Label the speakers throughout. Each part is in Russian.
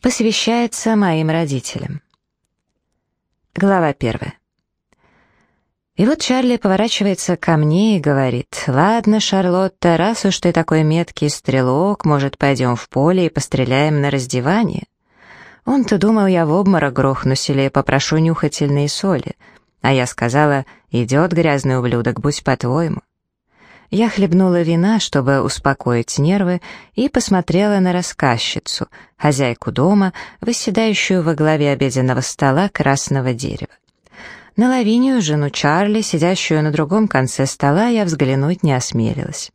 Speaker 1: Посвящается моим родителям. Глава первая. И вот Чарли поворачивается ко мне и говорит, «Ладно, Шарлотта, раз уж ты такой меткий стрелок, может, пойдем в поле и постреляем на раздевание?» Он-то думал, я в обморок грохнусь или попрошу нюхательные соли. А я сказала, «Идет грязный ублюдок, будь по-твоему». Я хлебнула вина, чтобы успокоить нервы, и посмотрела на рассказчицу, хозяйку дома, восседающую во главе обеденного стола красного дерева. На Лавинию, жену Чарли, сидящую на другом конце стола, я взглянуть не осмелилась.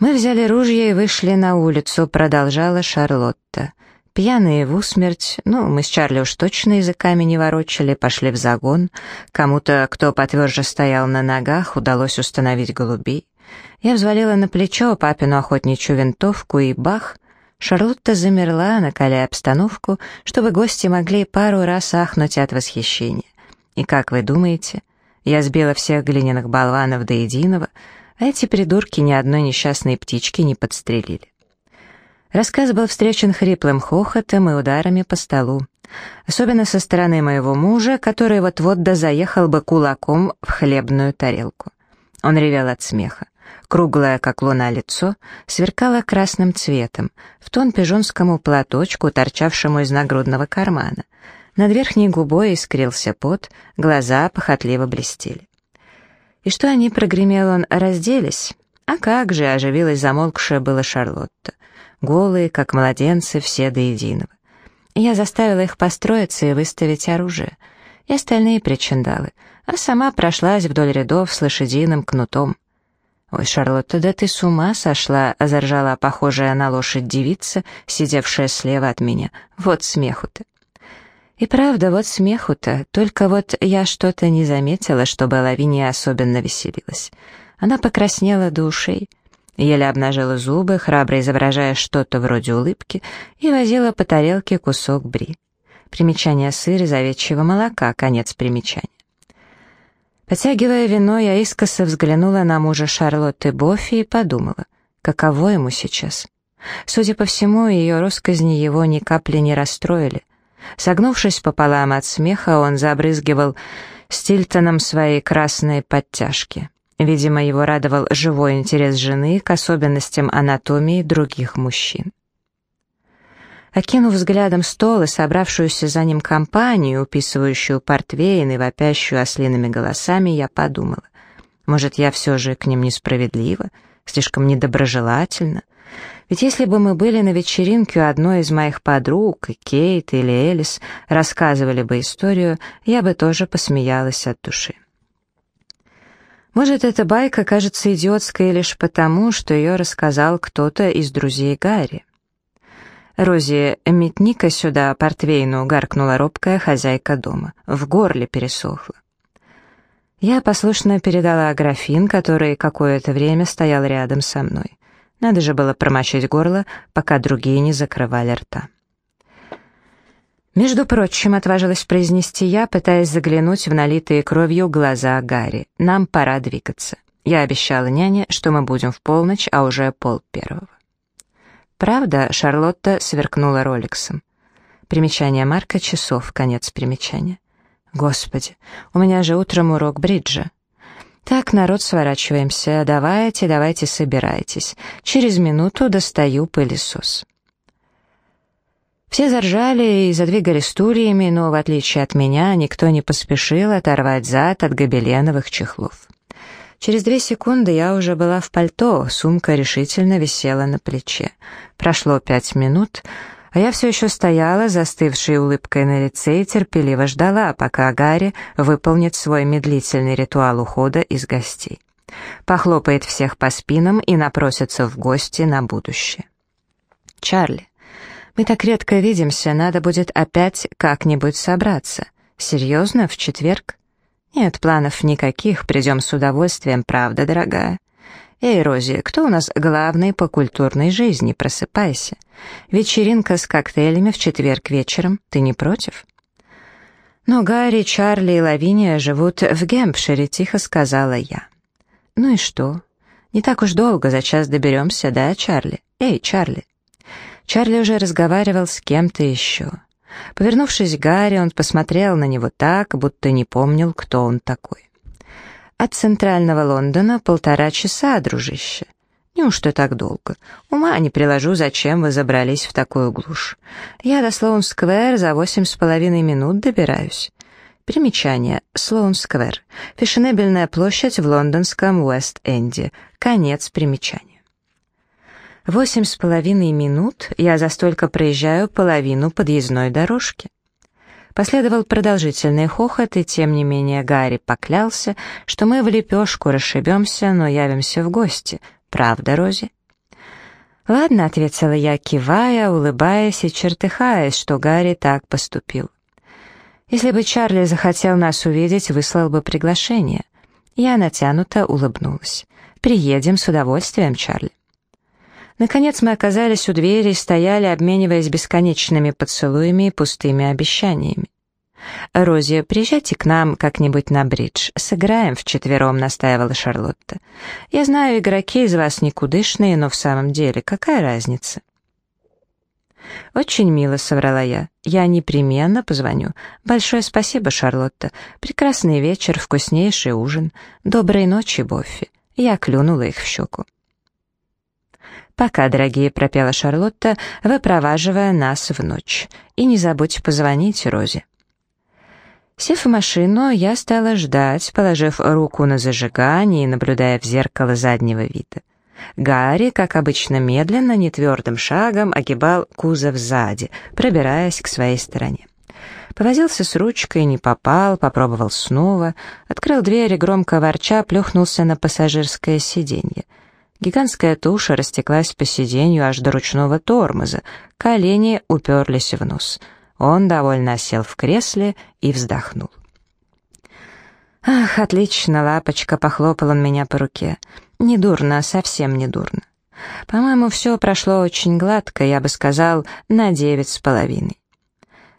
Speaker 1: «Мы взяли ружья и вышли на улицу», — продолжала Шарлотта. Пьяные в усмерть, ну, мы с Чарли уж точно языками не ворочали, пошли в загон. Кому-то, кто потверже стоял на ногах, удалось установить голубей. Я взвалила на плечо папину охотничью винтовку и бах! Шарлотта замерла, накаляя обстановку, чтобы гости могли пару раз ахнуть от восхищения. И как вы думаете, я сбила всех глиняных болванов до единого, а эти придурки ни одной несчастной птички не подстрелили. Рассказ был встречен хриплым хохотом и ударами по столу. Особенно со стороны моего мужа, который вот-вот да заехал бы кулаком в хлебную тарелку. Он ревел от смеха. Круглое, как луна, лицо сверкало красным цветом, в тон пижонскому платочку, торчавшему из нагрудного кармана. Над верхней губой искрился пот, глаза похотливо блестели. И что они, прогремел он, разделись? А как же, оживилась замолкшая была Шарлотта голые, как младенцы, все до единого. Я заставила их построиться и выставить оружие, и остальные причиндалы, а сама прошлась вдоль рядов с лошадиным кнутом. «Ой, Шарлотта, да ты с ума сошла!» — заржала похожая на лошадь девица, сидевшая слева от меня. «Вот смеху-то!» И правда, вот смеху-то, только вот я что-то не заметила, чтобы Лавиния особенно веселилась. Она покраснела до ушей, Еле обнажила зубы, храбро изображая что-то вроде улыбки, и возила по тарелке кусок бри. Примечание сыр из овечьего молока, конец примечания. Потягивая вино, я искоса взглянула на мужа Шарлотты Боффи и подумала, каково ему сейчас. Судя по всему, ее росказни его ни капли не расстроили. Согнувшись пополам от смеха, он забрызгивал Стильтоном свои красные подтяжки. Видимо, его радовал живой интерес жены к особенностям анатомии других мужчин. Окинув взглядом стол и собравшуюся за ним компанию, уписывающую портвейн и вопящую ослиными голосами, я подумала, может, я все же к ним несправедлива, слишком недоброжелательна? Ведь если бы мы были на вечеринке у одной из моих подруг, и Кейт или Элис рассказывали бы историю, я бы тоже посмеялась от души. Может, эта байка кажется идиотской лишь потому, что ее рассказал кто-то из друзей Гарри. «Рози, метни-ка сюда портвейну», — гаркнула робкая хозяйка дома. В горле пересохло. Я послушно передала графин, который какое-то время стоял рядом со мной. Надо же было промочить горло, пока другие не закрывали рта. «Между прочим», — отважилась произнести я, пытаясь заглянуть в налитые кровью глаза Гарри. «Нам пора двигаться. Я обещала няне, что мы будем в полночь, а уже пол первого». «Правда?» — Шарлотта сверкнула роликсом. Примечание Марка часов, конец примечания. «Господи, у меня же утром урок бриджа». «Так, народ, сворачиваемся. Давайте, давайте, собирайтесь. Через минуту достаю пылесос». Все заржали и задвигали стульями, но, в отличие от меня, никто не поспешил оторвать зад от гобеленовых чехлов. Через две секунды я уже была в пальто, сумка решительно висела на плече. Прошло пять минут, а я все еще стояла, застывшей улыбкой на лице, и терпеливо ждала, пока Гарри выполнит свой медлительный ритуал ухода из гостей. Похлопает всех по спинам и напросится в гости на будущее. «Чарли, мы так редко видимся, надо будет опять как-нибудь собраться. Серьезно, в четверг? Нет планов никаких, придем с удовольствием, правда, дорогая? Эй, Рози, кто у нас главный по культурной жизни? Просыпайся. Вечеринка с коктейлями в четверг вечером. Ты не против? Но Гарри, Чарли и Лавиния живут в Гемпшире, тихо сказала я. Ну и что? Не так уж долго, за час доберемся, да, Чарли? Эй, Чарли. Чарли уже разговаривал с кем-то еще. Повернувшись к Гарри, он посмотрел на него так, будто не помнил, кто он такой. «От центрального Лондона полтора часа, дружище. Неужто так долго? Ума не приложу, зачем вы забрались в такую глушь. Я до Слоун-сквер за восемь с половиной минут добираюсь». Примечание. Слоун-сквер. Фешенебельная площадь в лондонском Уэст-Энде. Конец примечания. Восемь с половиной минут я за столько проезжаю половину подъездной дорожки. Последовал продолжительный хохот, и тем не менее Гарри поклялся, что мы в лепешку расшибемся, но явимся в гости. Правда, Рози? «Ладно», — ответила я, кивая, улыбаясь и чертыхаясь, что Гарри так поступил. «Если бы Чарли захотел нас увидеть, выслал бы приглашение». Я натянуто улыбнулась. «Приедем с удовольствием, Чарли». Наконец мы оказались у двери и стояли, обмениваясь бесконечными поцелуями и пустыми обещаниями. «Рози, приезжайте к нам как-нибудь на бридж. Сыграем вчетвером», — настаивала Шарлотта. «Я знаю, игроки из вас никудышные, но в самом деле какая разница?» «Очень мило», — соврала я. «Я непременно позвоню. Большое спасибо, Шарлотта. Прекрасный вечер, вкуснейший ужин. Доброй ночи, Боффи». Я клюнула их в щеку. «Пока, дорогие», — пропела Шарлотта, выпроваживая нас в ночь. «И не забудь позвонить Розе». Сев в машину, я стала ждать, положив руку на зажигание и наблюдая в зеркало заднего вида. Гарри, как обычно, медленно, нетвердым шагом огибал кузов сзади, пробираясь к своей стороне. Повозился с ручкой, не попал, попробовал снова, открыл дверь и громко ворча плюхнулся на пассажирское сиденье — Гигантская туша растеклась по сиденью аж до ручного тормоза, колени уперлись в нос. Он довольно сел в кресле и вздохнул. «Ах, отлично, лапочка!» — похлопал он меня по руке. «Не совсем не дурно. По-моему, все прошло очень гладко, я бы сказал, на девять с половиной».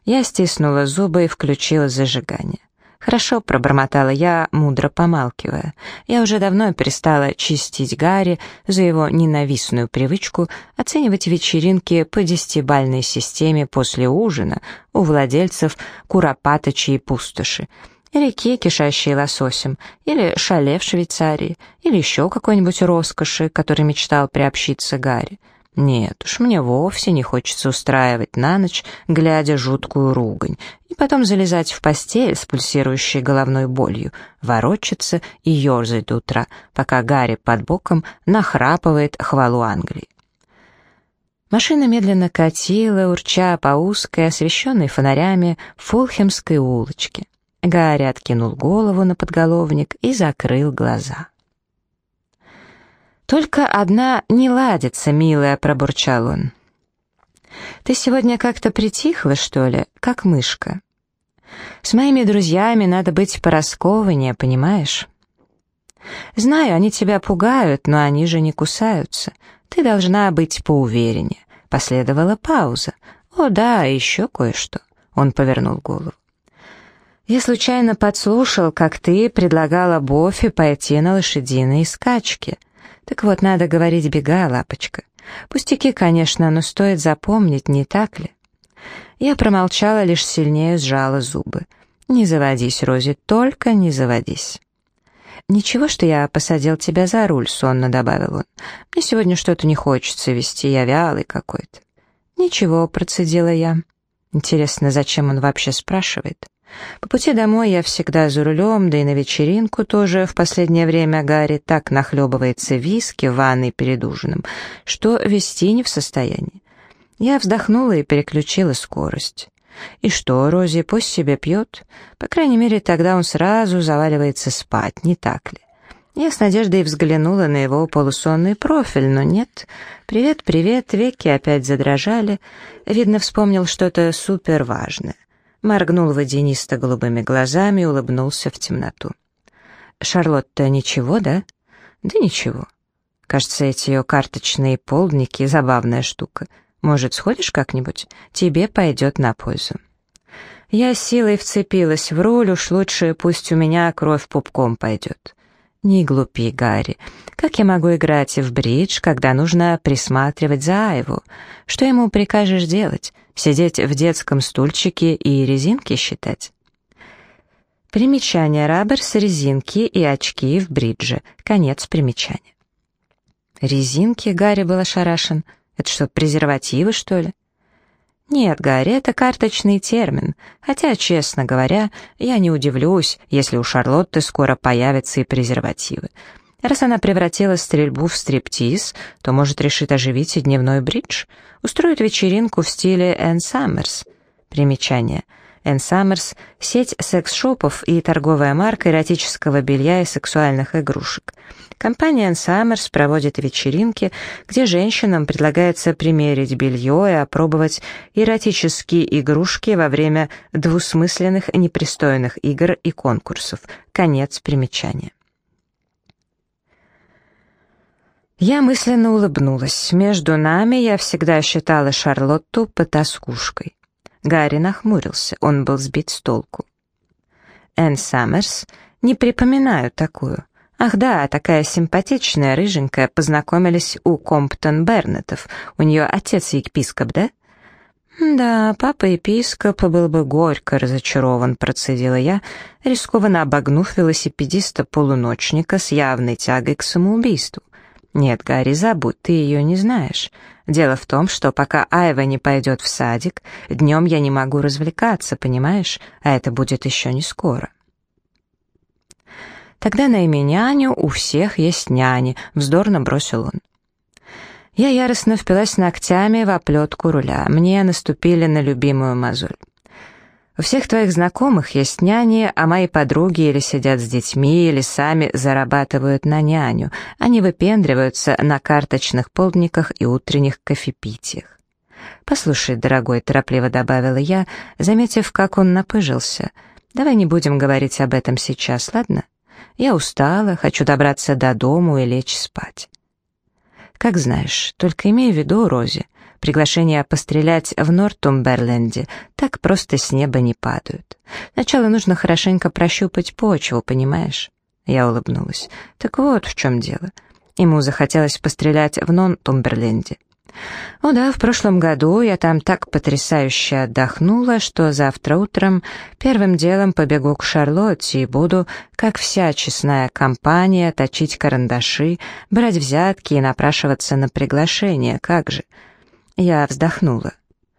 Speaker 1: Я стиснула зубы и включила зажигание. «Хорошо», — пробормотала я, мудро помалкивая. Я уже давно перестала чистить Гарри за его ненавистную привычку оценивать вечеринки по десятибальной системе после ужина у владельцев куропаточьей пустоши, реки, кишащей лососем, или шале в Швейцарии, или еще какой-нибудь роскоши, который мечтал приобщиться Гарри. Нет уж, мне вовсе не хочется устраивать на ночь, глядя жуткую ругань, и потом залезать в постель с пульсирующей головной болью, ворочаться и ерзать до утра, пока Гарри под боком нахрапывает хвалу Англии. Машина медленно катила, урча по узкой, освещенной фонарями, фулхемской улочке. Гарри откинул голову на подголовник и закрыл глаза. «Только одна не ладится, милая», — пробурчал он. «Ты сегодня как-то притихла, что ли, как мышка? С моими друзьями надо быть пораскованнее, понимаешь?» «Знаю, они тебя пугают, но они же не кусаются. Ты должна быть поувереннее». Последовала пауза. «О да, еще кое-что». Он повернул голову. «Я случайно подслушал, как ты предлагала Бофи пойти на лошадиные скачки. Так вот, надо говорить «бега, лапочка». Пустяки, конечно, но стоит запомнить, не так ли? Я промолчала, лишь сильнее сжала зубы. «Не заводись, Рози, только не заводись». «Ничего, что я посадил тебя за руль», — сонно добавил он. «Мне сегодня что-то не хочется вести, я вялый какой-то». «Ничего», — процедила я. «Интересно, зачем он вообще спрашивает?» По пути домой я всегда за рулем, да и на вечеринку тоже в последнее время Гарри так нахлебывается виски в ванной перед ужином, что вести не в состоянии. Я вздохнула и переключила скорость. И что, Рози пусть себе пьет? По крайней мере, тогда он сразу заваливается спать, не так ли? Я с надеждой взглянула на его полусонный профиль, но нет. «Привет, привет», веки опять задрожали. Видно, вспомнил что-то суперважное моргнул водянисто-голубыми глазами и улыбнулся в темноту. «Шарлотта, ничего, да?» «Да ничего. Кажется, эти ее карточные полдники — забавная штука. Может, сходишь как-нибудь? Тебе пойдет на пользу». Я силой вцепилась в руль, уж лучше пусть у меня кровь пупком пойдет. «Не глупи, Гарри. Как я могу играть в бридж, когда нужно присматривать за Айву? Что ему прикажешь делать? Сидеть в детском стульчике и резинки считать?» Примечание Раберс, резинки и очки в бридже. Конец примечания. Резинки, Гарри был ошарашен. Это что, презервативы, что ли? Нет, Гарри, это карточный термин. Хотя, честно говоря, я не удивлюсь, если у Шарлотты скоро появятся и презервативы. Раз она превратила стрельбу в стриптиз, то может решит оживить и дневной бридж, устроит вечеринку в стиле Энн Саммерс. Примечание — Энн Саммерс — сеть секс-шопов и торговая марка эротического белья и сексуальных игрушек. Компания Энн Саммерс проводит вечеринки, где женщинам предлагается примерить белье и опробовать эротические игрушки во время двусмысленных непристойных игр и конкурсов. Конец примечания. Я мысленно улыбнулась. Между нами я всегда считала Шарлотту потаскушкой. Гарри нахмурился, он был сбит с толку. Энн Саммерс? Не припоминаю такую. Ах да, такая симпатичная, рыженькая, познакомились у Комптон Бернетов. У нее отец епископ, да? «Да, папа-епископ был бы горько разочарован», — процедила я, рискованно обогнув велосипедиста-полуночника с явной тягой к самоубийству. «Нет, Гарри, забудь, ты ее не знаешь. Дело в том, что пока Айва не пойдет в садик, днем я не могу развлекаться, понимаешь? А это будет еще не скоро». «Тогда найми няню, у всех есть няни», — вздорно бросил он. Я яростно впилась ногтями в оплетку руля. Мне наступили на любимую мозоль. У всех твоих знакомых есть няни, а мои подруги или сидят с детьми, или сами зарабатывают на няню. Они выпендриваются на карточных полдниках и утренних кофепитиях. «Послушай, дорогой», — торопливо добавила я, заметив, как он напыжился, «давай не будем говорить об этом сейчас, ладно? Я устала, хочу добраться до дому и лечь спать». «Как знаешь, только имей в виду, Рози, Приглашения пострелять в Нортумберленде так просто с неба не падают. Сначала нужно хорошенько прощупать почву, понимаешь? Я улыбнулась. Так вот в чем дело. Ему захотелось пострелять в Нортумберленде. О да, в прошлом году я там так потрясающе отдохнула, что завтра утром первым делом побегу к Шарлотте и буду, как вся честная компания, точить карандаши, брать взятки и напрашиваться на приглашение, как же. Я вздохнула.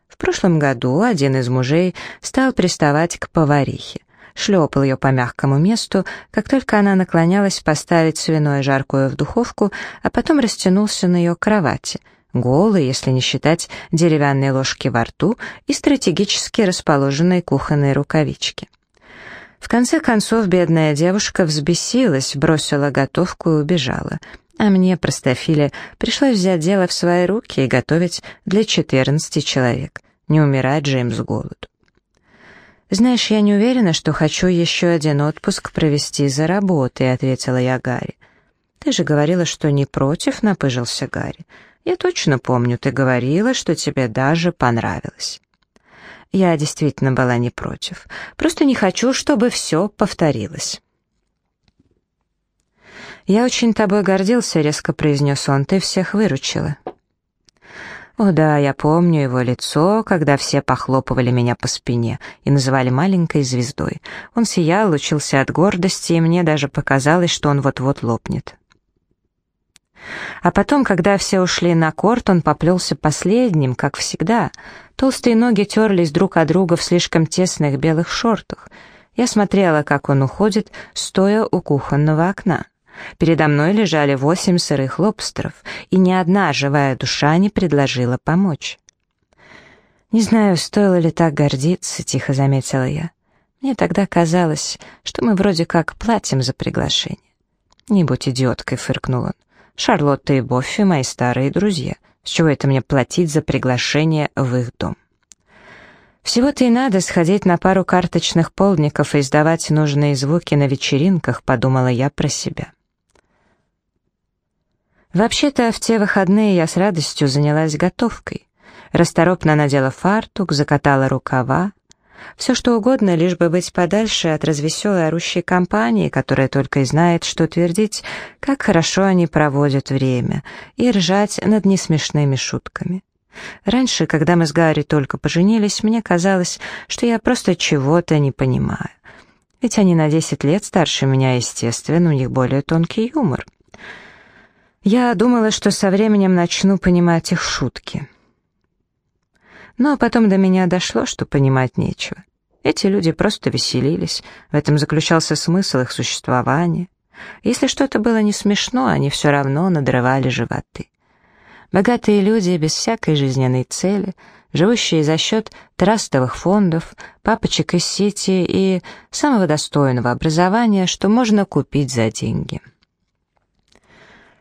Speaker 1: В прошлом году один из мужей стал приставать к поварихе. Шлепал ее по мягкому месту, как только она наклонялась поставить свиное жаркое в духовку, а потом растянулся на ее кровати, голый, если не считать деревянной ложки во рту и стратегически расположенной кухонной рукавички. В конце концов бедная девушка взбесилась, бросила готовку и убежала — а мне, простофиле, пришлось взять дело в свои руки и готовить для 14 человек. Не умирать же им с голоду. «Знаешь, я не уверена, что хочу еще один отпуск провести за работой», — ответила я Гарри. «Ты же говорила, что не против», — напыжился Гарри. «Я точно помню, ты говорила, что тебе даже понравилось». Я действительно была не против. Просто не хочу, чтобы все повторилось. «Я очень тобой гордился», — резко произнес он, — «ты всех выручила». О да, я помню его лицо, когда все похлопывали меня по спине и называли маленькой звездой. Он сиял, лучился от гордости, и мне даже показалось, что он вот-вот лопнет. А потом, когда все ушли на корт, он поплелся последним, как всегда. Толстые ноги терлись друг от друга в слишком тесных белых шортах. Я смотрела, как он уходит, стоя у кухонного окна. Передо мной лежали восемь сырых лобстеров, и ни одна живая душа не предложила помочь. «Не знаю, стоило ли так гордиться», — тихо заметила я. «Мне тогда казалось, что мы вроде как платим за приглашение». «Не будь идиоткой», — фыркнул он. «Шарлотта и Боффи — мои старые друзья. С чего это мне платить за приглашение в их дом?» «Всего-то и надо сходить на пару карточных полдников и издавать нужные звуки на вечеринках», — подумала я про себя. Вообще-то, в те выходные я с радостью занялась готовкой. Расторопно надела фартук, закатала рукава. Все что угодно, лишь бы быть подальше от развеселой орущей компании, которая только и знает, что твердить, как хорошо они проводят время, и ржать над несмешными шутками. Раньше, когда мы с Гарри только поженились, мне казалось, что я просто чего-то не понимаю. Ведь они на 10 лет старше меня, естественно, у них более тонкий юмор. Я думала, что со временем начну понимать их шутки. Но потом до меня дошло, что понимать нечего. Эти люди просто веселились, в этом заключался смысл их существования. Если что-то было не смешно, они все равно надрывали животы. Богатые люди без всякой жизненной цели, живущие за счет трастовых фондов, папочек из сети и самого достойного образования, что можно купить за деньги.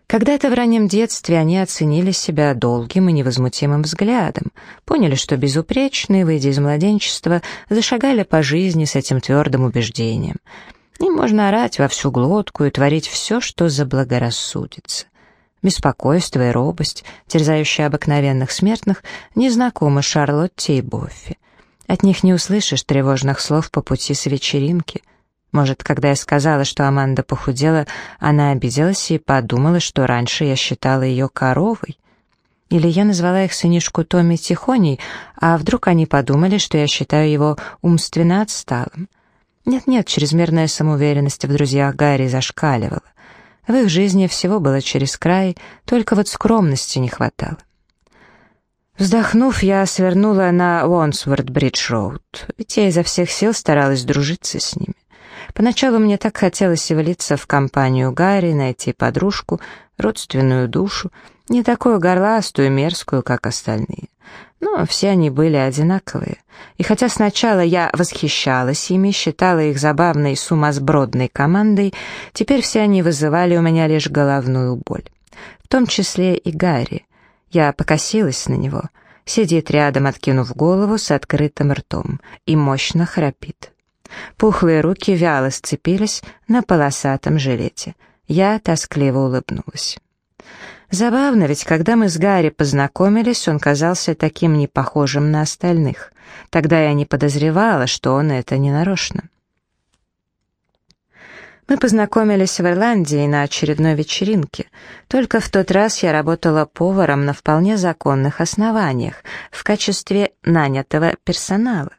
Speaker 1: Когда-то в раннем детстве они оценили себя долгим и невозмутимым взглядом, поняли, что безупречные, выйдя из младенчества, зашагали по жизни с этим твердым убеждением. Им можно орать во всю глотку и творить все, что заблагорассудится. Беспокойство и робость, терзающие обыкновенных смертных, незнакомы Шарлотте и Боффи. От них не услышишь тревожных слов по пути с вечеринки — может, когда я сказала, что Аманда похудела, она обиделась и подумала, что раньше я считала ее коровой? Или я назвала их сынишку Томми Тихоней, а вдруг они подумали, что я считаю его умственно отсталым? Нет-нет, чрезмерная самоуверенность в друзьях Гарри зашкаливала. В их жизни всего было через край, только вот скромности не хватало. Вздохнув, я свернула на Уонсворд-Бридж-Роуд, ведь я изо всех сил старалась дружиться с ними. Поначалу мне так хотелось влиться в компанию Гарри, найти подружку, родственную душу, не такую горластую и мерзкую, как остальные. Но все они были одинаковые. И хотя сначала я восхищалась ими, считала их забавной и сумасбродной командой, теперь все они вызывали у меня лишь головную боль. В том числе и Гарри. Я покосилась на него. Сидит рядом, откинув голову с открытым ртом, и мощно храпит. Пухлые руки вяло сцепились на полосатом жилете. Я тоскливо улыбнулась. Забавно, ведь когда мы с Гарри познакомились, он казался таким непохожим на остальных. Тогда я не подозревала, что он это не нарочно. Мы познакомились в Ирландии на очередной вечеринке. Только в тот раз я работала поваром на вполне законных основаниях, в качестве нанятого персонала.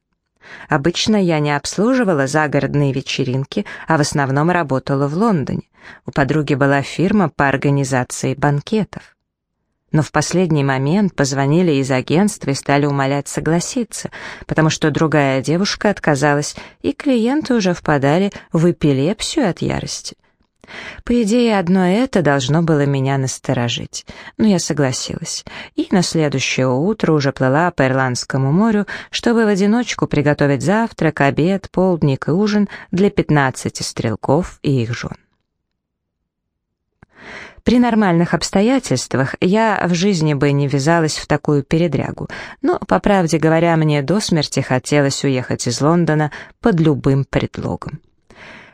Speaker 1: Обычно я не обслуживала загородные вечеринки, а в основном работала в Лондоне. У подруги была фирма по организации банкетов. Но в последний момент позвонили из агентства и стали умолять согласиться, потому что другая девушка отказалась, и клиенты уже впадали в эпилепсию от ярости. По идее, одно это должно было меня насторожить, но я согласилась, и на следующее утро уже плыла по Ирландскому морю, чтобы в одиночку приготовить завтрак, обед, полдник и ужин для 15 стрелков и их жен. При нормальных обстоятельствах я в жизни бы не ввязалась в такую передрягу, но, по правде говоря, мне до смерти хотелось уехать из Лондона под любым предлогом.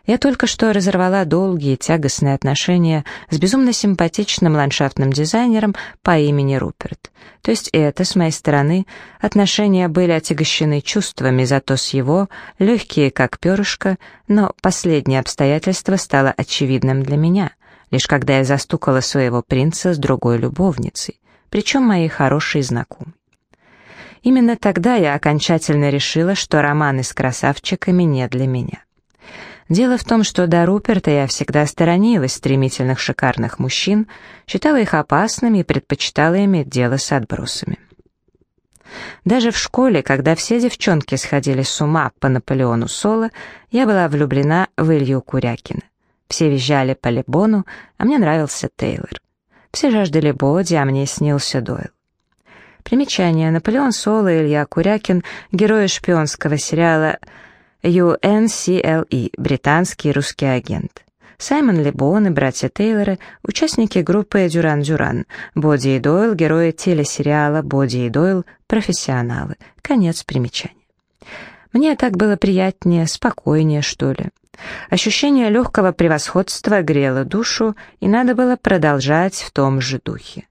Speaker 1: Я только что разорвала долгие тягостные отношения с безумно симпатичным ландшафтным дизайнером по имени Руперт. То есть это, с моей стороны, отношения были отягощены чувствами, зато с его, легкие как перышко, но последнее обстоятельство стало очевидным для меня, лишь когда я застукала своего принца с другой любовницей, причем моей хорошей знакомой. Именно тогда я окончательно решила, что романы с красавчиками не для меня. Дело в том, что до Руперта я всегда сторонилась стремительных шикарных мужчин, считала их опасными и предпочитала иметь дело с отбросами. Даже в школе, когда все девчонки сходили с ума по Наполеону Соло, я была влюблена в Илью Курякина. Все визжали по Лебону, а мне нравился Тейлор. Все жаждали Боди, а мне снился Дойл. Примечание. Наполеон Соло и Илья Курякин, герои шпионского сериала UNCLE, британский русский агент. Саймон Лебон и братья Тейлоры, участники группы «Дюран-Дюран», Боди и Дойл, герои телесериала «Боди и Дойл», профессионалы. Конец примечания. Мне так было приятнее, спокойнее, что ли. Ощущение легкого превосходства грело душу, и надо было продолжать в том же духе.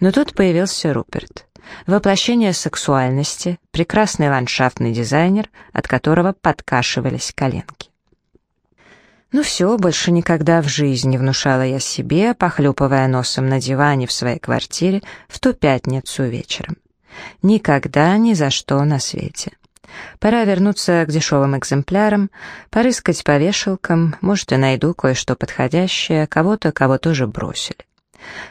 Speaker 1: Но тут появился Руперт. Воплощение сексуальности, прекрасный ландшафтный дизайнер, от которого подкашивались коленки. Ну все, больше никогда в жизни внушала я себе, похлюпывая носом на диване в своей квартире в ту пятницу вечером. Никогда ни за что на свете. Пора вернуться к дешевым экземплярам, порыскать по вешалкам, может, и найду кое-что подходящее, кого-то, кого тоже бросили.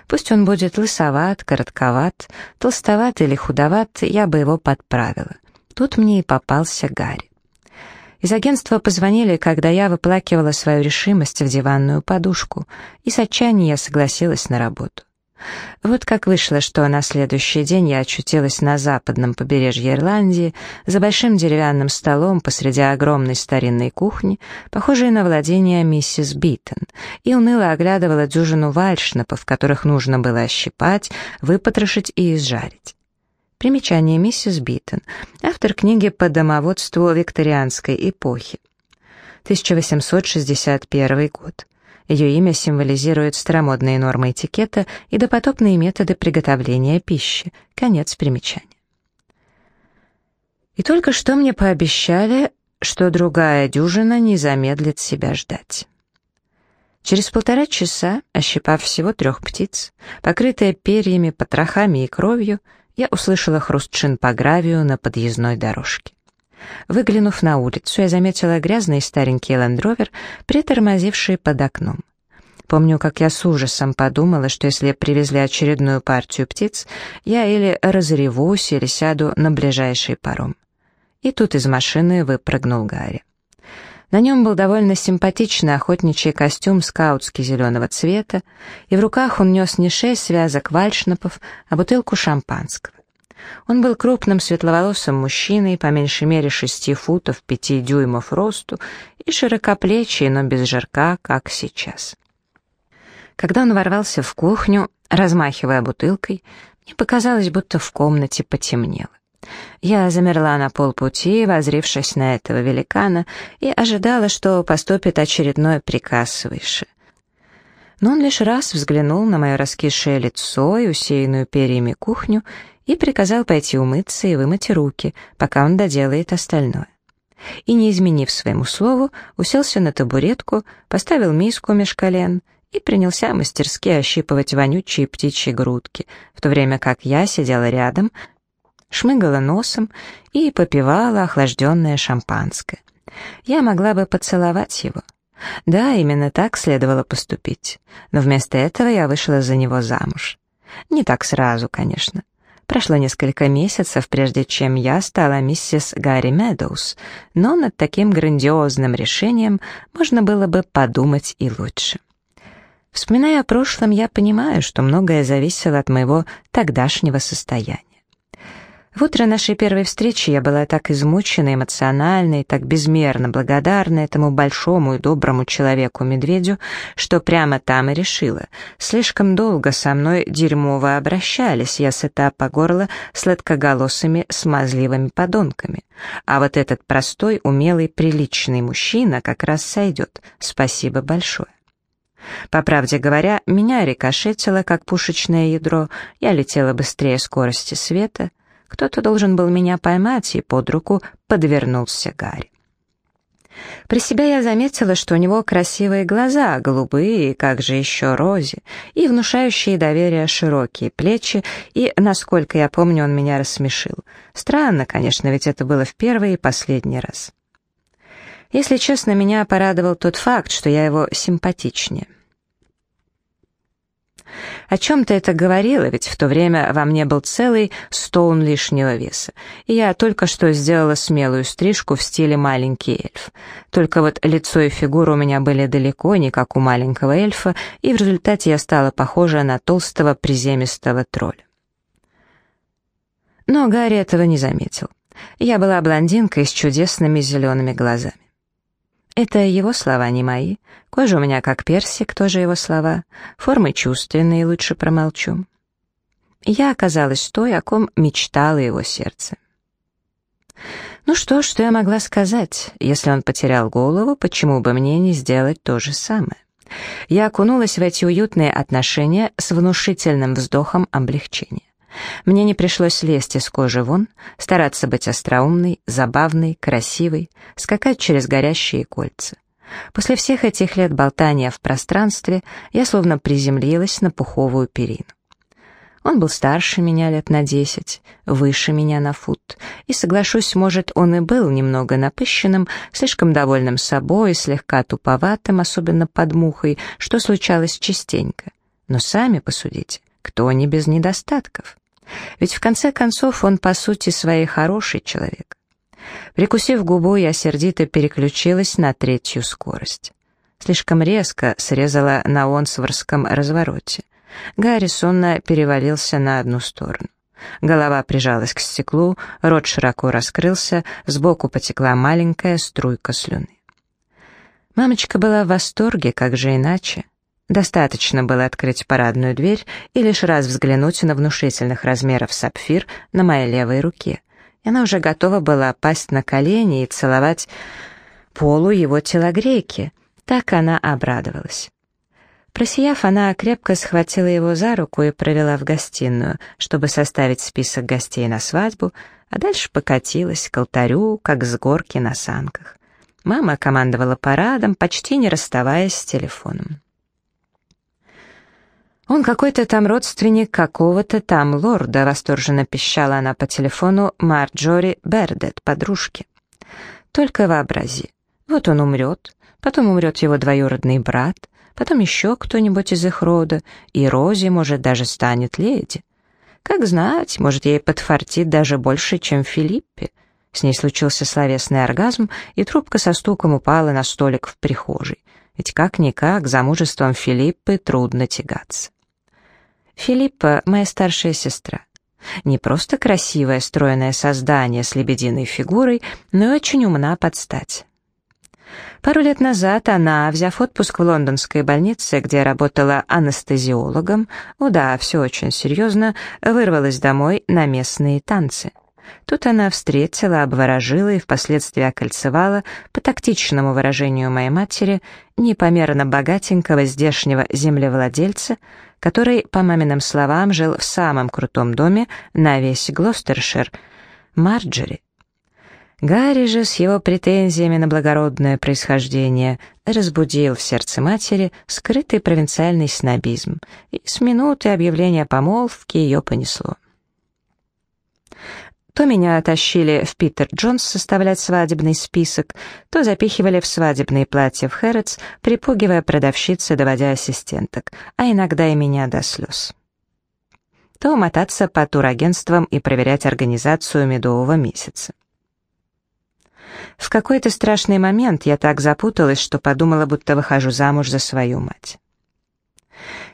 Speaker 1: Пусть он будет лысоват, коротковат, толстоват или худоват, я бы его подправила. Тут мне и попался Гарри. Из агентства позвонили, когда я выплакивала свою решимость в диванную подушку, и с отчаяния я согласилась на работу. Вот как вышло, что на следующий день я очутилась на западном побережье Ирландии, за большим деревянным столом посреди огромной старинной кухни, похожей на владение миссис Биттон, и уныло оглядывала дюжину вальшнапов, которых нужно было ощипать, выпотрошить и изжарить. Примечание миссис Биттон, автор книги по домоводству викторианской эпохи. 1861 год. Ее имя символизирует старомодные нормы этикета и допотопные методы приготовления пищи. Конец примечания. И только что мне пообещали, что другая дюжина не замедлит себя ждать. Через полтора часа, ощипав всего трех птиц, покрытая перьями, потрохами и кровью, я услышала хруст шин по гравию на подъездной дорожке. Выглянув на улицу, я заметила грязный старенький лендровер, притормозивший под окном. Помню, как я с ужасом подумала, что если привезли очередную партию птиц, я или разревусь, или сяду на ближайший паром. И тут из машины выпрыгнул Гарри. На нем был довольно симпатичный охотничий костюм скаутский зеленого цвета, и в руках он нес не шесть связок вальшнапов, а бутылку шампанского. Он был крупным светловолосым мужчиной, по меньшей мере шести футов пяти дюймов росту и широкоплечий, но без жирка, как сейчас. Когда он ворвался в кухню, размахивая бутылкой, мне показалось, будто в комнате потемнело. Я замерла на полпути, возрившись на этого великана, и ожидала, что поступит очередной приказ свыше. Но он лишь раз взглянул на мое раскисшее лицо и усеянную перьями кухню и приказал пойти умыться и вымыть руки, пока он доделает остальное. И, не изменив своему слову, уселся на табуретку, поставил миску меж колен и принялся мастерски ощипывать вонючие птичьи грудки, в то время как я сидела рядом, шмыгала носом и попивала охлажденное шампанское. Я могла бы поцеловать его. Да, именно так следовало поступить, но вместо этого я вышла за него замуж. Не так сразу, конечно. Прошло несколько месяцев, прежде чем я стала миссис Гарри Медоуз, но над таким грандиозным решением можно было бы подумать и лучше. Вспоминая о прошлом, я понимаю, что многое зависело от моего тогдашнего состояния. В утро нашей первой встречи я была так измучена эмоционально и так безмерно благодарна этому большому и доброму человеку-медведю, что прямо там и решила. Слишком долго со мной дерьмово обращались, я сыта по горло сладкоголосыми смазливыми подонками. А вот этот простой, умелый, приличный мужчина как раз сойдет. Спасибо большое. По правде говоря, меня рикошетило, как пушечное ядро, я летела быстрее скорости света, кто-то должен был меня поймать, и под руку подвернулся Гарри. При себя я заметила, что у него красивые глаза, голубые, как же еще рози, и внушающие доверие широкие плечи, и, насколько я помню, он меня рассмешил. Странно, конечно, ведь это было в первый и последний раз. Если честно, меня порадовал тот факт, что я его симпатичнее. О чем-то это говорило, ведь в то время во мне был целый стоун лишнего веса, и я только что сделала смелую стрижку в стиле маленький эльф. Только вот лицо и фигура у меня были далеко не как у маленького эльфа, и в результате я стала похожа на толстого приземистого тролля. Но Гарри этого не заметил. Я была блондинкой с чудесными зелеными глазами. Это его слова, не мои. Кожа у меня как персик, тоже его слова. Формы чувственные, лучше промолчу. Я оказалась той, о ком мечтало его сердце. Ну что, что я могла сказать? Если он потерял голову, почему бы мне не сделать то же самое? Я окунулась в эти уютные отношения с внушительным вздохом облегчения. Мне не пришлось лезть из кожи вон, стараться быть остроумной, забавной, красивой, скакать через горящие кольца. После всех этих лет болтания в пространстве я словно приземлилась на пуховую перину. Он был старше меня лет на десять, выше меня на фут, и, соглашусь, может, он и был немного напыщенным, слишком довольным собой, слегка туповатым, особенно под мухой, что случалось частенько. Но сами посудите, кто не без недостатков? Ведь в конце концов он по сути своей хороший человек. Прикусив губу, я сердито переключилась на третью скорость. Слишком резко срезала на Онсворском развороте. Гарри сонно перевалился на одну сторону. Голова прижалась к стеклу, рот широко раскрылся, сбоку потекла маленькая струйка слюны. Мамочка была в восторге, как же иначе. Достаточно было открыть парадную дверь и лишь раз взглянуть на внушительных размеров сапфир на моей левой руке. И она уже готова была пасть на колени и целовать полу его телогрейки. Так она обрадовалась. Просияв, она крепко схватила его за руку и провела в гостиную, чтобы составить список гостей на свадьбу, а дальше покатилась к алтарю, как с горки на санках. Мама командовала парадом, почти не расставаясь с телефоном. «Он какой-то там родственник какого-то там лорда», — восторженно пищала она по телефону Марджори Бердет, подружке. «Только вообрази. Вот он умрет, потом умрет его двоюродный брат, потом еще кто-нибудь из их рода, и Рози, может, даже станет леди. Как знать, может, ей подфартит даже больше, чем Филиппе». С ней случился словесный оргазм, и трубка со стуком упала на столик в прихожей. Ведь как-никак замужеством Филиппы трудно тягаться. Филиппа — моя старшая сестра. Не просто красивое, стройное создание с лебединой фигурой, но и очень умна под стать. Пару лет назад она, взяв отпуск в лондонской больнице, где работала анестезиологом, о да, все очень серьезно, вырвалась домой на местные танцы. Тут она встретила, обворожила и впоследствии окольцевала, по тактичному выражению моей матери, непомерно богатенького здешнего землевладельца, который, по маминым словам, жил в самом крутом доме на весь Глостершир, Марджери. Гарри же с его претензиями на благородное происхождение разбудил в сердце матери скрытый провинциальный снобизм, и с минуты объявления помолвки ее понесло. То меня тащили в Питер Джонс составлять свадебный список, то запихивали в свадебные платья в Хэрротс, припугивая продавщицы, доводя ассистенток, а иногда и меня до слез. То мотаться по турагентствам и проверять организацию медового месяца. В какой-то страшный момент я так запуталась, что подумала, будто выхожу замуж за свою мать.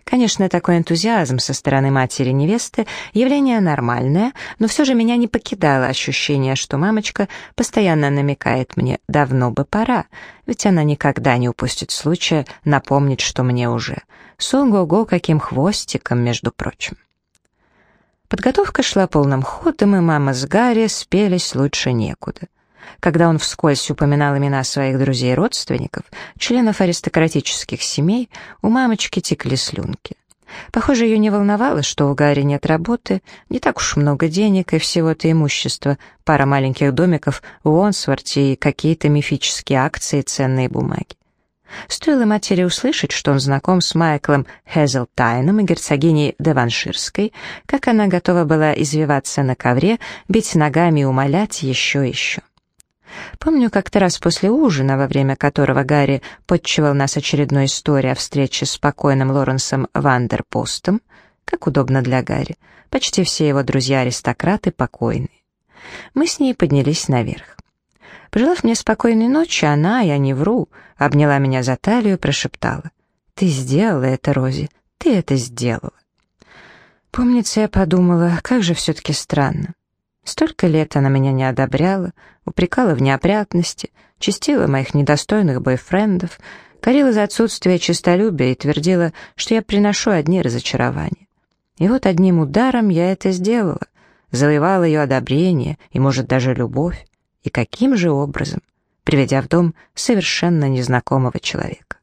Speaker 1: Конечно, такой энтузиазм со стороны матери невесты — явление нормальное, но все же меня не покидало ощущение, что мамочка постоянно намекает мне «давно бы пора», ведь она никогда не упустит случая напомнить, что мне уже. Сого-го каким хвостиком, между прочим. Подготовка шла полным ходом, и мама с Гарри спелись лучше некуда. Когда он вскользь упоминал имена своих друзей и родственников, членов аристократических семей, у мамочки текли слюнки. Похоже, ее не волновало, что у Гарри нет работы, не так уж много денег и всего-то имущества, пара маленьких домиков в Уонсворте и какие-то мифические акции и ценные бумаги. Стоило матери услышать, что он знаком с Майклом Хезелтайном и герцогиней Деванширской, как она готова была извиваться на ковре, бить ногами и умолять еще и еще. Помню, как-то раз после ужина, во время которого Гарри подчевал нас очередной историей о встрече с покойным Лоренсом Вандерпостом, как удобно для Гарри, почти все его друзья-аристократы покойны. Мы с ней поднялись наверх. Пожелав мне спокойной ночи, она, я не вру, обняла меня за талию и прошептала. «Ты сделала это, Рози, ты это сделала». Помнится, я подумала, как же все-таки странно. Столько лет она меня не одобряла, упрекала в неопрятности, чистила моих недостойных бойфрендов, корила за отсутствие честолюбия и твердила, что я приношу одни разочарования. И вот одним ударом я это сделала, завоевала ее одобрение и, может, даже любовь. И каким же образом? Приведя в дом совершенно незнакомого человека.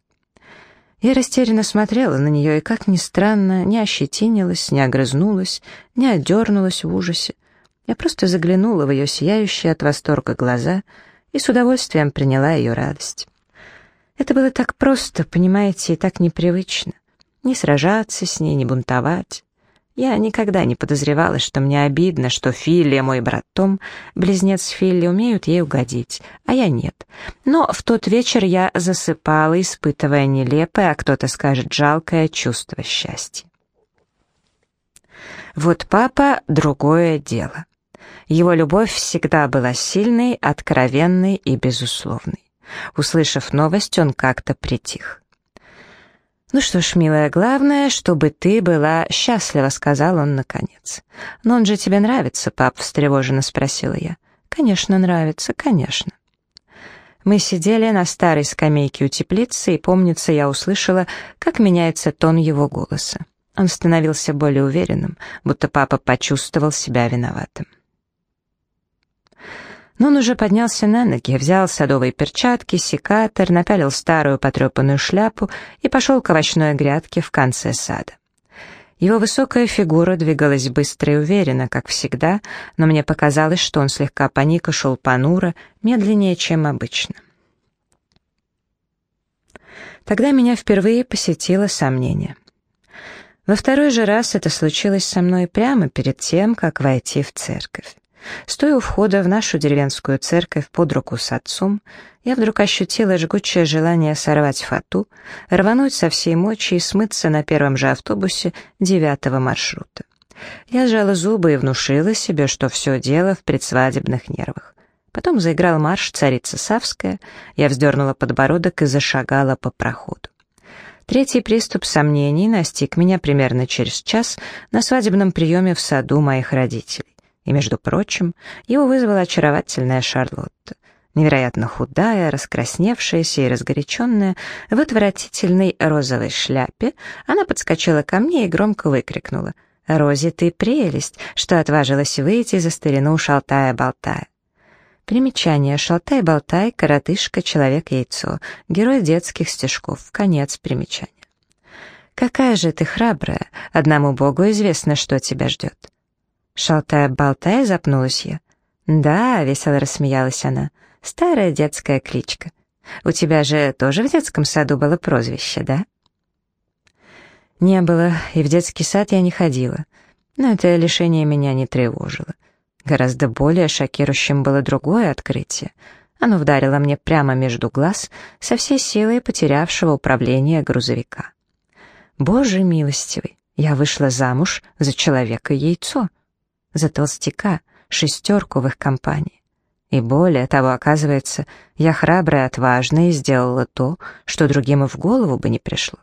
Speaker 1: Я растерянно смотрела на нее и, как ни странно, не ощетинилась, не огрызнулась, не отдернулась в ужасе. Я просто заглянула в ее сияющие от восторга глаза и с удовольствием приняла ее радость. Это было так просто, понимаете, и так непривычно. Не сражаться с ней, не бунтовать. Я никогда не подозревала, что мне обидно, что Филли, мой брат Том, близнец Филли, умеют ей угодить, а я нет. Но в тот вечер я засыпала, испытывая нелепое, а кто-то скажет жалкое чувство счастья. Вот папа — другое дело. Его любовь всегда была сильной, откровенной и безусловной. Услышав новость, он как-то притих. «Ну что ж, милая, главное, чтобы ты была счастлива», — сказал он наконец. «Но он же тебе нравится, пап?» — встревоженно спросила я. «Конечно, нравится, конечно». Мы сидели на старой скамейке у теплицы, и, помнится, я услышала, как меняется тон его голоса. Он становился более уверенным, будто папа почувствовал себя виноватым. Но он уже поднялся на ноги, взял садовые перчатки, секатор, напялил старую потрепанную шляпу и пошел к овощной грядке в конце сада. Его высокая фигура двигалась быстро и уверенно, как всегда, но мне показалось, что он слегка паник и шел понуро, медленнее, чем обычно. Тогда меня впервые посетило сомнение. Во второй же раз это случилось со мной прямо перед тем, как войти в церковь. Стоя у входа в нашу деревенскую церковь под руку с отцом, я вдруг ощутила жгучее желание сорвать фату, рвануть со всей мочи и смыться на первом же автобусе девятого маршрута. Я сжала зубы и внушила себе, что все дело в предсвадебных нервах. Потом заиграл марш «Царица Савская», я вздернула подбородок и зашагала по проходу. Третий приступ сомнений настиг меня примерно через час на свадебном приеме в саду моих родителей. И, между прочим, его вызвала очаровательная Шарлотта. Невероятно худая, раскрасневшаяся и разгоряченная, в отвратительной розовой шляпе, она подскочила ко мне и громко выкрикнула. «Рози, ты прелесть, что отважилась выйти за старину шалтая-болтая». Примечание «Шалтай-болтай», «Коротышка», «Человек-яйцо», герой детских стишков, конец примечания. «Какая же ты храбрая, одному Богу известно, что тебя ждет». Шалтая-болтая, запнулась я. «Да», — весело рассмеялась она, — «старая детская кличка. У тебя же тоже в детском саду было прозвище, да?» Не было, и в детский сад я не ходила. Но это лишение меня не тревожило. Гораздо более шокирующим было другое открытие. Оно вдарило мне прямо между глаз со всей силой потерявшего управление грузовика. Боже милостивый, я вышла замуж за человека-яйцо за толстяка, шестерку в их компании. И более того, оказывается, я храбрая и отважная и сделала то, что другим и в голову бы не пришло.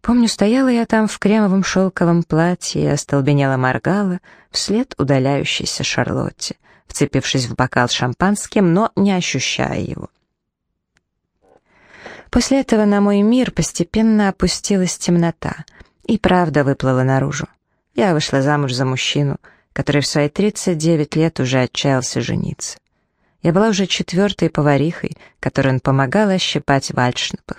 Speaker 1: Помню, стояла я там в кремовом шелковом платье и остолбенела моргала вслед удаляющейся Шарлотте, вцепившись в бокал шампанским, но не ощущая его. После этого на мой мир постепенно опустилась темнота, и правда выплыла наружу. Я вышла замуж за мужчину, который в свои 39 лет уже отчаялся жениться. Я была уже четвертой поварихой, которой он помогал ощипать вальшнепов.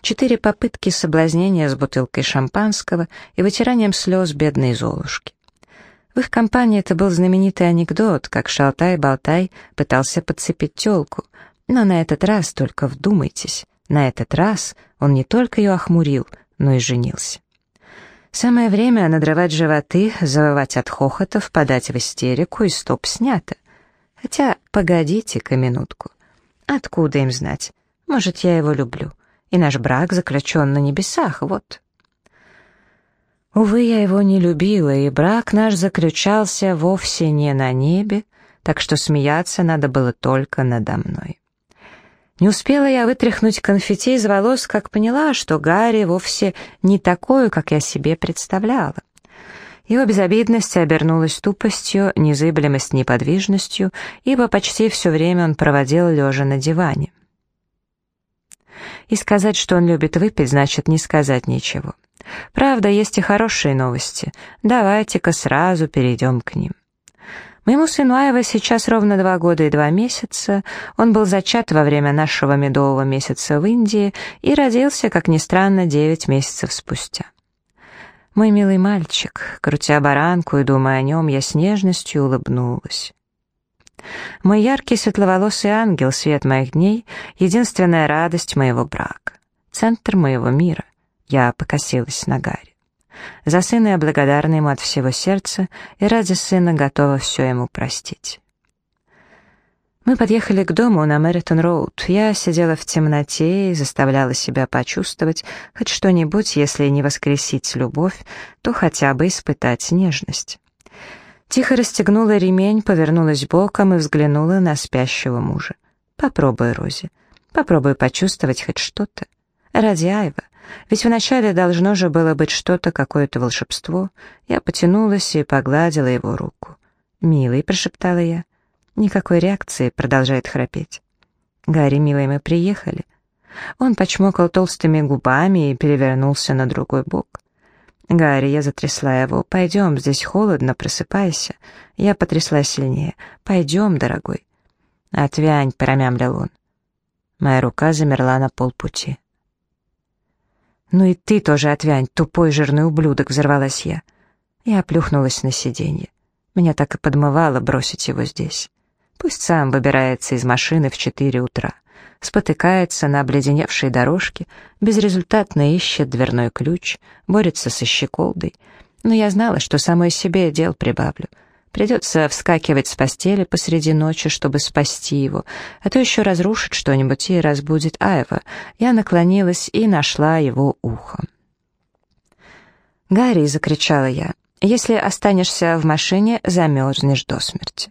Speaker 1: Четыре попытки соблазнения с бутылкой шампанского и вытиранием слез бедной Золушки. В их компании это был знаменитый анекдот, как Шалтай-Болтай пытался подцепить телку, но на этот раз, только вдумайтесь, на этот раз он не только ее охмурил, но и женился. Самое время надрывать животы, завывать от хохота, впадать в истерику, и стоп снято. Хотя, погодите-ка минутку. Откуда им знать? Может, я его люблю. И наш брак заключен на небесах, вот. Увы, я его не любила, и брак наш заключался вовсе не на небе, так что смеяться надо было только надо мной. Не успела я вытряхнуть конфетти из волос, как поняла, что Гарри вовсе не такой, как я себе представляла. Его безобидность обернулась тупостью, незыблемость неподвижностью, ибо почти все время он проводил лежа на диване. И сказать, что он любит выпить, значит не сказать ничего. Правда, есть и хорошие новости. Давайте-ка сразу перейдем к ним. Моему сыну Айва сейчас ровно два года и два месяца. Он был зачат во время нашего медового месяца в Индии и родился, как ни странно, девять месяцев спустя. Мой милый мальчик, крутя баранку и думая о нем, я с нежностью улыбнулась. Мой яркий светловолосый ангел, свет моих дней, единственная радость моего брака, центр моего мира. Я покосилась на Гарри. За сына я благодарна ему от всего сердца и ради сына готова все ему простить. Мы подъехали к дому на Мэритон-Роуд. Я сидела в темноте и заставляла себя почувствовать хоть что-нибудь, если не воскресить любовь, то хотя бы испытать нежность. Тихо расстегнула ремень, повернулась боком и взглянула на спящего мужа. «Попробуй, Рози, попробуй почувствовать хоть что-то. Ради Айва, ведь вначале должно же было быть что-то, какое-то волшебство. Я потянулась и погладила его руку. «Милый», — прошептала я. Никакой реакции, продолжает храпеть. «Гарри, милый, мы приехали». Он почмокал толстыми губами и перевернулся на другой бок. «Гарри, я затрясла его. Пойдем, здесь холодно, просыпайся». Я потрясла сильнее. «Пойдем, дорогой». «Отвянь», — промямлил он. Моя рука замерла на полпути. «Ну и ты тоже отвянь, тупой жирный ублюдок!» — взорвалась я. Я плюхнулась на сиденье. Меня так и подмывало бросить его здесь. Пусть сам выбирается из машины в четыре утра, спотыкается на обледеневшей дорожке, безрезультатно ищет дверной ключ, борется со щеколдой. Но я знала, что самой себе дел прибавлю — Придется вскакивать с постели посреди ночи, чтобы спасти его, а то еще разрушит что-нибудь и разбудит Айва. Я наклонилась и нашла его ухо. «Гарри!» — закричала я. «Если останешься в машине, замерзнешь до смерти».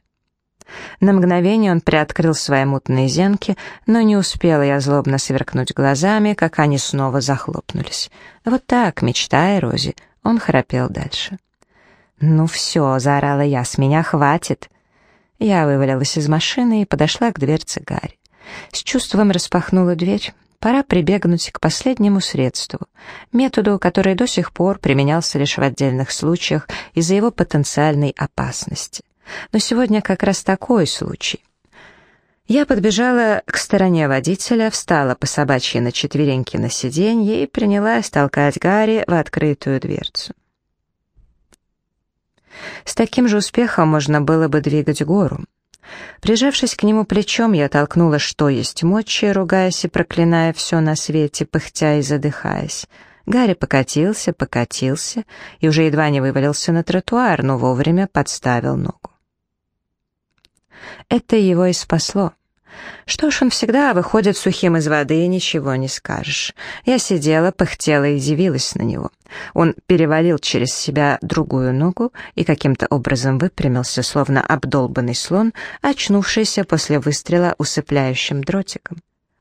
Speaker 1: На мгновение он приоткрыл свои мутные зенки, но не успела я злобно сверкнуть глазами, как они снова захлопнулись. Вот так, мечтая Рози, он храпел дальше. «Ну все», — заорала я, — «с меня хватит». Я вывалилась из машины и подошла к дверце Гарри. С чувством распахнула дверь. Пора прибегнуть к последнему средству, методу, который до сих пор применялся лишь в отдельных случаях из-за его потенциальной опасности. Но сегодня как раз такой случай. Я подбежала к стороне водителя, встала по собачьи на четвереньки на сиденье и принялась толкать Гарри в открытую дверцу. С таким же успехом можно было бы двигать гору. Прижавшись к нему плечом, я толкнула что есть мочи, ругаясь и проклиная все на свете, пыхтя и задыхаясь. Гарри покатился, покатился и уже едва не вывалился на тротуар, но вовремя подставил ногу. Это его и спасло. Что ж, он всегда выходит сухим из воды, и ничего не скажешь. Я сидела, пыхтела и дивилась на него. Он перевалил через себя другую ногу и каким-то образом выпрямился, словно обдолбанный слон, очнувшийся после выстрела усыпляющим дротиком.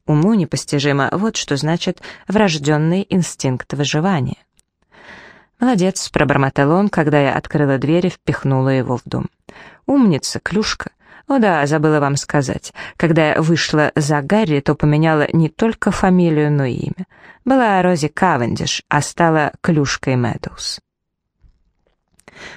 Speaker 1: Уму непостижимо вот что значит врожденный инстинкт выживания. «Молодец», — пробормотал он, когда я открыла дверь и впихнула его в дом. «Умница, клюшка». «О да, забыла вам сказать. Когда я вышла за Гарри, то поменяла не только фамилию, но и имя. Была Рози Кавендиш, а стала Клюшкой Мэдоуз».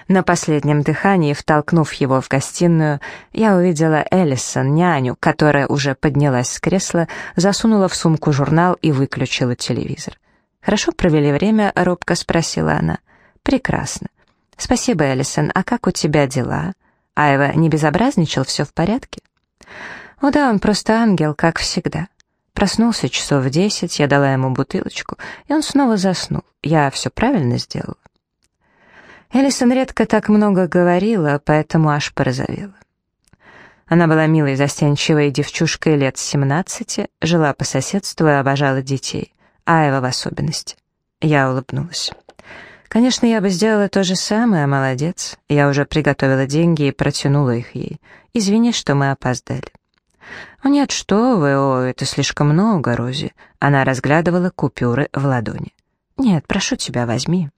Speaker 1: На последнем дыхании, втолкнув его в гостиную, я увидела Эллисон, няню, которая уже поднялась с кресла, засунула в сумку журнал и выключила телевизор. «Хорошо провели время?» — робко спросила она. «Прекрасно. Спасибо, Эллисон. А как у тебя дела?» Айва не безобразничал, все в порядке? О да, он просто ангел, как всегда. Проснулся часов в десять, я дала ему бутылочку, и он снова заснул. Я все правильно сделала. Элисон редко так много говорила, поэтому аж порозовела. Она была милой застенчивой девчушкой лет семнадцати, жила по соседству и обожала детей, Айва в особенности. Я улыбнулась. Конечно, я бы сделала то же самое, молодец. Я уже приготовила деньги и протянула их ей. Извини, что мы опоздали. «О, нет, что вы, о, это слишком много, Рози». Она разглядывала купюры в ладони. «Нет, прошу тебя, возьми».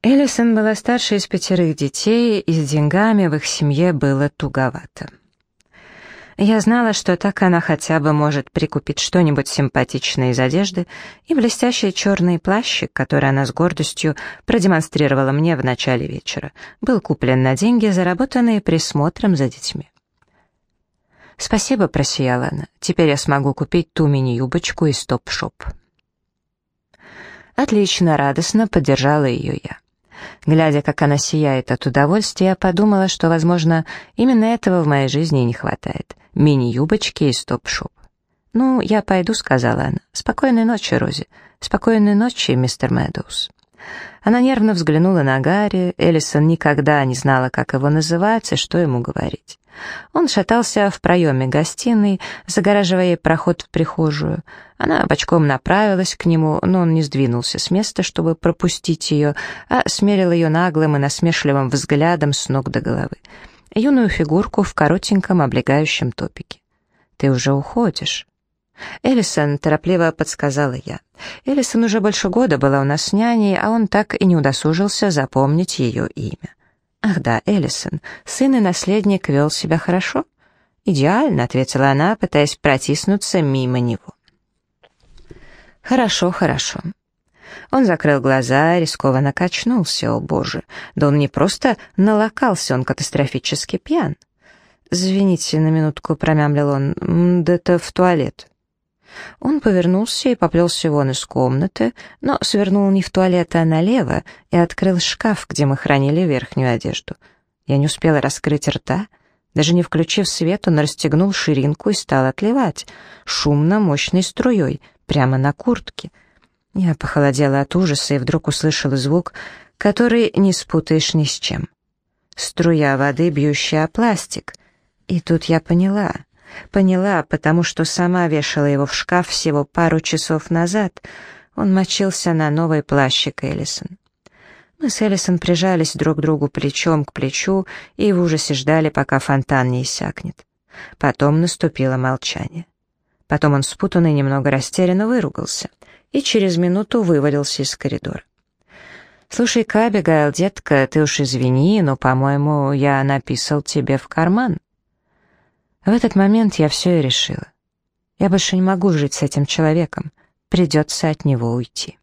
Speaker 1: Эллисон была старшей из пятерых детей, и с деньгами в их семье было туговато. Я знала, что так она хотя бы может прикупить что-нибудь симпатичное из одежды, и блестящий черный плащик, который она с гордостью продемонстрировала мне в начале вечера, был куплен на деньги, заработанные присмотром за детьми. «Спасибо», — просияла она. «Теперь я смогу купить ту мини-юбочку из топ-шоп». Отлично, радостно поддержала ее я. Глядя, как она сияет от удовольствия, я подумала, что, возможно, именно этого в моей жизни и не хватает. Мини-юбочки из топ-шоп. «Ну, я пойду», — сказала она. «Спокойной ночи, Рози. Спокойной ночи, мистер Мэдоуз». Она нервно взглянула на Гарри. Эллисон никогда не знала, как его называть и что ему говорить. Он шатался в проеме гостиной, загораживая проход в прихожую. Она бочком направилась к нему, но он не сдвинулся с места, чтобы пропустить ее, а смерил ее наглым и насмешливым взглядом с ног до головы. Юную фигурку в коротеньком облегающем топике. «Ты уже уходишь». «Эллисон», — торопливо подсказала я. Эллисон уже больше года была у нас няней, а он так и не удосужился запомнить ее имя. «Ах да, Эллисон, сын и наследник вел себя хорошо?» «Идеально», — ответила она, пытаясь протиснуться мимо него. «Хорошо, хорошо». Он закрыл глаза, рискованно качнулся, о боже. Да он не просто налокался, он катастрофически пьян. «Извините, на минутку», — промямлил он, — «да это в туалет». Он повернулся и поплелся вон из комнаты, но свернул не в туалет, а налево и открыл шкаф, где мы хранили верхнюю одежду. Я не успела раскрыть рта. Даже не включив свет, он расстегнул ширинку и стал отливать, шумно, мощной струей, прямо на куртке. Я похолодела от ужаса и вдруг услышала звук, который не спутаешь ни с чем. Струя воды, бьющая о пластик. И тут я поняла — Поняла, потому что сама вешала его в шкаф всего пару часов назад. Он мочился на новый плащик Эллисон. Мы с Эллисон прижались друг к другу плечом к плечу и в ужасе ждали, пока фонтан не иссякнет. Потом наступило молчание. Потом он спутанно и немного растерянно выругался и через минуту вывалился из коридора. «Слушай-ка, Абигайл, детка, ты уж извини, но, по-моему, я написал тебе в карман». В этот момент я все и решила. Я больше не могу жить с этим человеком, придется от него уйти.